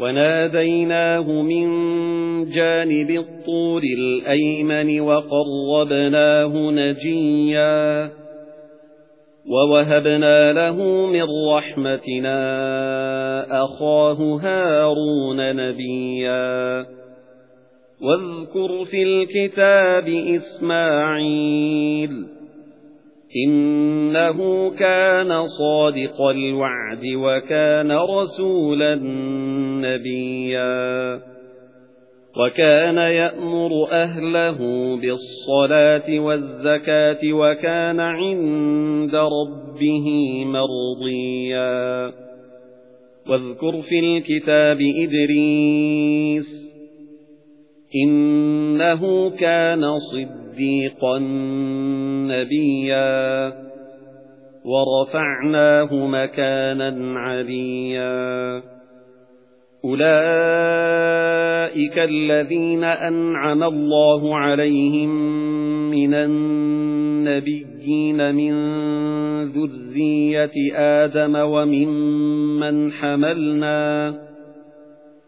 وَنَادَيْنَاهُ مِنْ جَانِبِ الطُّورِ الْأَيْمَنِ وَقَرَّبْنَاهُ نَجِيًّا وَوَهَبْنَا لَهُ مِنْ رَحْمَتِنَا أَخَاهُ هَارُونَ نَبِيًّا وَاذْكُرْ فِي الْكِتَابِ إِسْمَاعِيلَ إِنَّهُ كَانَ صَادِقَ الْوَعْدِ وَكَانَ رَسُولًا نَبِيًّا وَكَانَ يَأْمُرُ أَهْلَهُ بِالصَّلَاةِ وَالزَّكَاةِ وَكَانَ عِندَ رَبِّهِ مَرْضِيًّا. وَاذْكُرْ فِي الْكِتَابِ إِدْرِيسَ إِنَّهُ كَانَ صِدِّيقًا نَبِيًّا وَرَفَعْنَاهُ مَكَانًا عَلِيًّا أُولَئِكَ الَّذِينَ أَنْعَمَ اللَّهُ عَلَيْهِمْ مِنَ النَّبِيِّينَ مِنْ ذُرِّيَّةِ آدَمَ وَمِمَّنْ حَمَلْنَا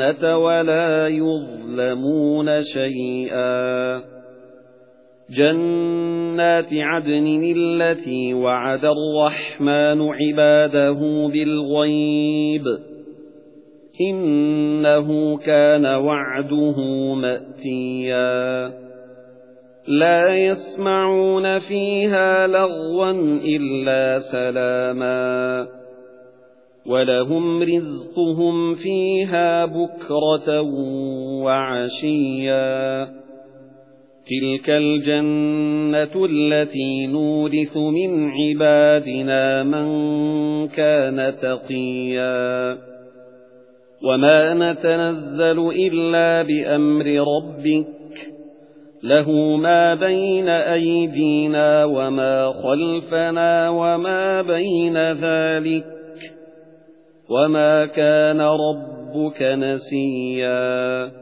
الْجَنَّةَ وَلَا يُظْلَمُونَ شَيْئًا. جَنَّاتِ عَدْنٍ الَّتِي وَعَدَ الرَّحْمَنُ عِبَادَهُ بِالْغَيْبِ. إِنَّهُ كَانَ وَعْدُهُ مَأْتِيًّا. لَا يَسْمَعُونَ فِيهَا لَغْوًا إِلَّا سَلَامًا. وَلَهُمْ رِزْقُهُمْ فِيهَا بُكْرَةً وَعَشِيًّا تِلْكَ الْجَنَّةُ الَّتِي نُورِثُ مِنْ عِبَادِنَا مَنْ كَانَ تَقِيًّا وَمَا نَتَنَزَّلُ إِلَّا بِأَمْرِ رَبِّكَ لَهُ مَا بَيْنَ أَيْدِينَا وَمَا خَلْفَنَا وَمَا بَيْنَ ذَلِكَ وَمَا كَانَ رَبُّكَ نَسِيًّا